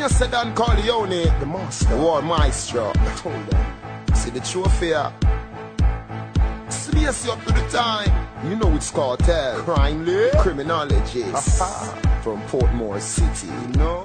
A Sedan Corleone, The master. war maestro. Hold on. See the trophy here. Slace you up to the time. You know it's cartel. Crime Lane. Criminologist. Aha. From Portmore City, you know?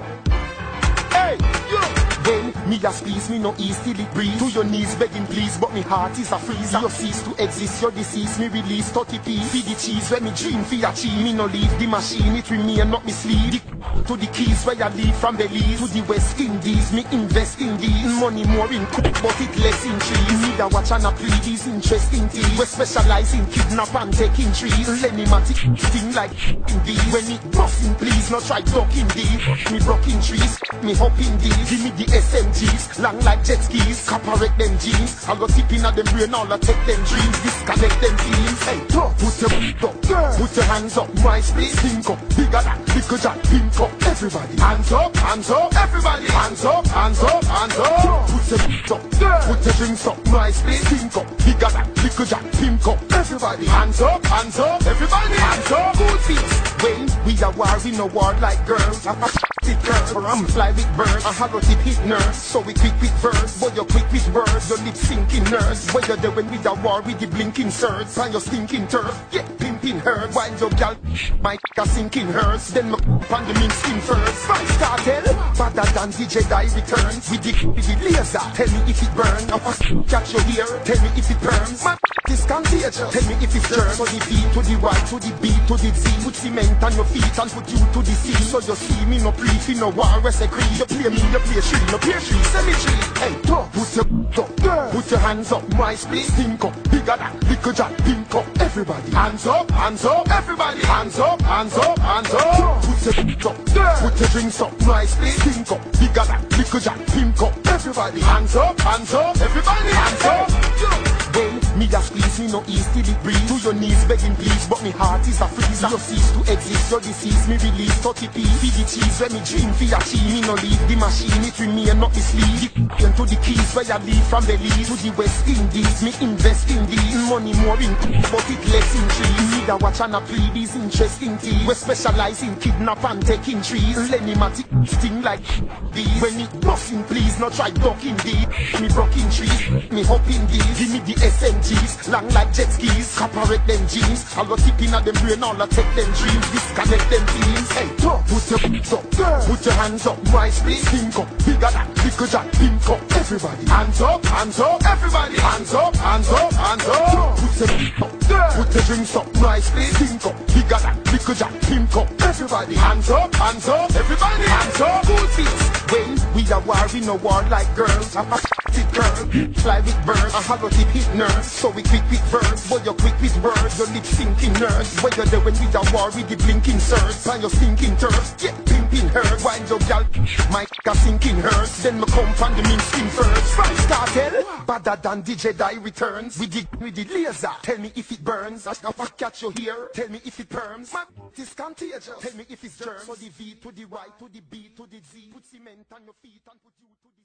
Hey, yo! When me a squeeze, me no ease till it breathe. To your knees begging please, but me heart is a freeze. You cease to exist, your disease, me release 30 p. Feed the cheese, when me dream for achieve. Me no leave the machine, it remain not me sleep. To the keys where I leave from Belize to the West Indies, me invest in these. Money more in cook, but it less in trees. Me da watch and a plead these interesting things. We specialize in kidnap and taking trees. Lenny-matic thing like in these. When it busting, please, not try ducking these. Me broken trees, me hopping these. Give me the SMGs, long like jet skis. Corporate them jeans. I go tip in at them brain, all I take them dreams. Disconnect them teams. Hey, talk, put your feet up, girl. Put your hands up, my space, think up. Bigger than, bigger than, pink up. Everybody, hands up, hands up. Everybody, hands up, hands up, hands up. Put your feet up, girl. Put your drinks up, my space, think up. Bigger than, bigger than, pink up. Everybody, hands up, hands up. Everybody, hands up. Good feet. When we are war, we no war like girls. I'm it girls, or I'm fly with birds. I have a tip hit nurse, so we quick with verse. But you're quick with words, your lip sinking nurse. Where you're there when we are war with the blinking shirts. And your stinking turf, get pimping hers. While your gal, my a sinking hers. Then my on the mink skin first. Vybz Kartel, better than DJ Die returns. With the, with the laser, tell me if it burn. I was catch your ear tell me if it burns. My is contagious, tell me if it's germ. So the V to the Y to the B to the Z. Put cement on your feet and put you to the sea. So you see me no pre, fi no war, rest a creed. You play me, you play tree, no play tree, cemetery. Hey, talk, put your. Put your hands up, my space, think up. Bigger than, bigger than, pink up. Everybody, hands up, hands up. Everybody, hands up, hands up, hands up. Put your up, girl. Put your drinks up, space, think up. Bigger than, bigger than, pink up. Everybody, hands up, hands up. Everybody, hands up. Me no till it breathe. To your knees begging please, but me heart is a freeze. You cease to exist, your disease, me release 30 p. Feed the cheese, when me dream for achieve. Me no leave the machine, it remain not mislead. The to the keys where I leave from Belize to the West Indies. Me invest in these. Money more in but it less in trees. Me da watch and a plead these interesting things. We specialize in kidnap and taking trees. Lenny-matic thing like these. When it busting, please, not try ducking these. Me broken trees, me hopping these. Give me the SMGs, long like jet skis. Corporate them jeans. I go tip in them brain, all I take them dreams. Disconnect them teams. Hey, talk, put your feet up, girl. Put your hands up, my space, think up. Bigger than, bigger than, pink up. Everybody, hands up, hands up. Everybody, hands up, hands up, hands up. Put your feet up, girl. Put your drinks up, my space, think up. Bigger than, bigger than, pink up. Everybody, hands up, hands up. Everybody, hands up. Good feet. When we are war, we no war like girls. It girl, fly with birds. I have a tip hit nurse, so we quick with verbs. But you're quick with words, your lip sinking nurse. When you're there when we war with the blinking shirts. And your stinking turf, get pimping her. While your gal, my a sinking hers. Then me come from the mean skin first. Vybz Kartel, better than DJ Die returns. With the, with the laser, tell me if it burns. I I catch you here, tell me if it perms. My is contagious, tell me if it's germs. So the V to the Y to the B to the Z. Put cement on your feet and put you to the